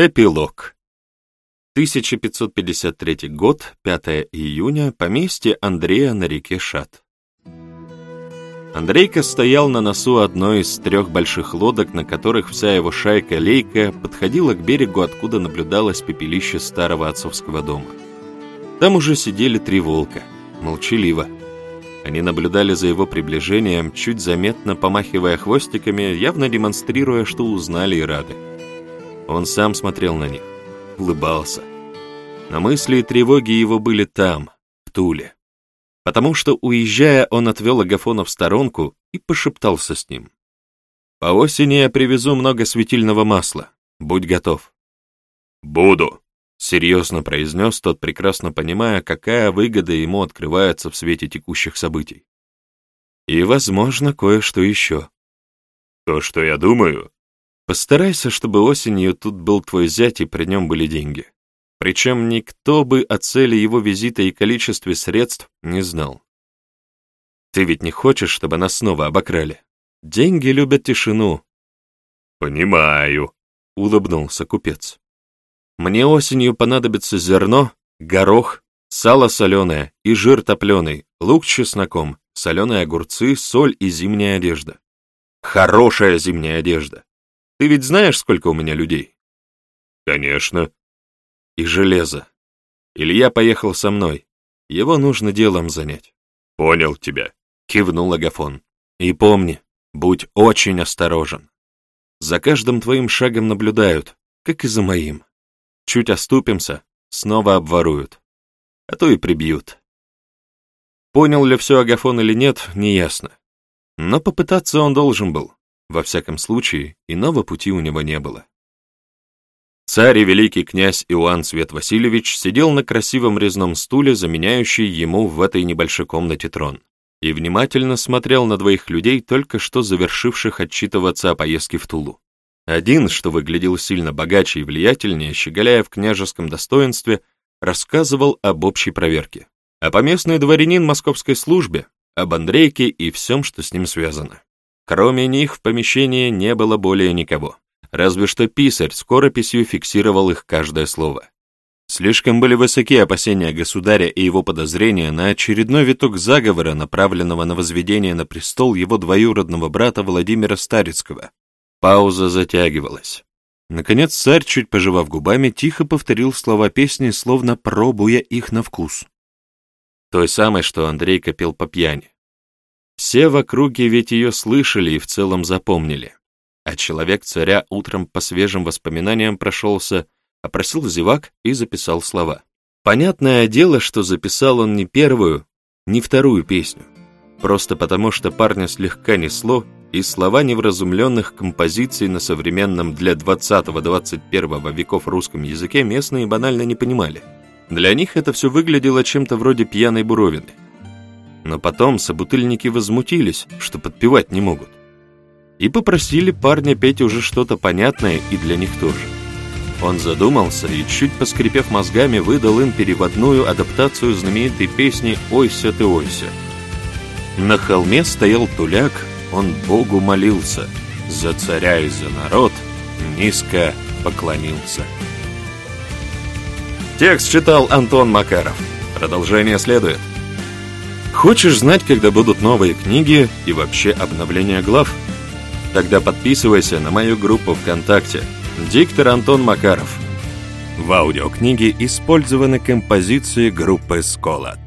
Эпилог. 1553 год, 5 июня, поместье Андрея на реке Шат. Андрейка стоял на носу одной из трех больших лодок, на которых вся его шайка-лейка подходила к берегу, откуда наблюдалось пепелище старого отцовского дома. Там уже сидели три волка, молчаливо. Они наблюдали за его приближением, чуть заметно помахивая хвостиками, явно демонстрируя, что узнали и рады. Он сам смотрел на них, улыбался. Но мысли и тревоги его были там, в Туле. Потому что, уезжая, он отвел Агафона в сторонку и пошептался с ним. «По осени я привезу много светильного масла. Будь готов». «Буду», — серьезно произнес тот, прекрасно понимая, какая выгода ему открывается в свете текущих событий. «И, возможно, кое-что еще». «То, что я думаю, Постарайся, чтобы осенью тут был твой зять и при нем были деньги. Причем никто бы о цели его визита и количестве средств не знал. Ты ведь не хочешь, чтобы нас снова обокрали? Деньги любят тишину. Понимаю, улыбнулся купец. Мне осенью понадобится зерно, горох, сало соленое и жир топленый, лук с чесноком, соленые огурцы, соль и зимняя одежда. Хорошая зимняя одежда. Ты ведь знаешь, сколько у меня людей? Конечно. И железо. Илья поехал со мной. Его нужно делом занять. Понял тебя. Кивнул Агафон. И помни, будь очень осторожен. За каждым твоим шагом наблюдают, как и за моим. Чуть оступимся, снова обворуют. А то и прибьют. Понял ли все Агафон или нет, неясно. Но попытаться он должен был. Во всяком случае, иного пути у него не было. Царь и великий князь Иоанн Свет Васильевич сидел на красивом резном стуле, заменяющий ему в этой небольшой комнате трон, и внимательно смотрел на двоих людей, только что завершивших отчитываться о поездке в Тулу. Один, что выглядел сильно богаче и влиятельнее, щеголяя в княжеском достоинстве, рассказывал об общей проверке, а поместный дворянин московской службе, об Андрейке и всем, что с ним связано. Кроме них в помещении не было более никого, разве что писарь скорописью фиксировал их каждое слово. Слишком были высоки опасения государя и его подозрения на очередной виток заговора, направленного на возведение на престол его двоюродного брата Владимира Старицкого. Пауза затягивалась. Наконец царь, чуть пожевав губами, тихо повторил слова песни, словно пробуя их на вкус. Той самой, что Андрей копил по пьяни. Все в округе ведь ее слышали и в целом запомнили. А человек царя утром по свежим воспоминаниям прошелся, опросил зевак и записал слова. Понятное дело, что записал он не первую, не вторую песню. Просто потому, что парня слегка несло, и слова невразумленных композиций на современном для 20-21 веков русском языке местные банально не понимали. Для них это все выглядело чем-то вроде пьяной буровины – но потом собутыльники возмутились, что подпевать не могут. И попросили парня петь уже что-то понятное и для них тоже. Он задумался и, чуть поскрипев мозгами, выдал им переводную адаптацию знаменитой песни «Ойся ты, ойся». На холме стоял туляк, он Богу молился, за царя и за народ низко поклонился. Текст читал Антон Макаров. Продолжение следует. Хочешь знать, когда будут новые книги и вообще обновление глав? Тогда подписывайся на мою группу ВКонтакте «Диктор Антон Макаров». В аудиокниге использованы композиции группы «Сколот».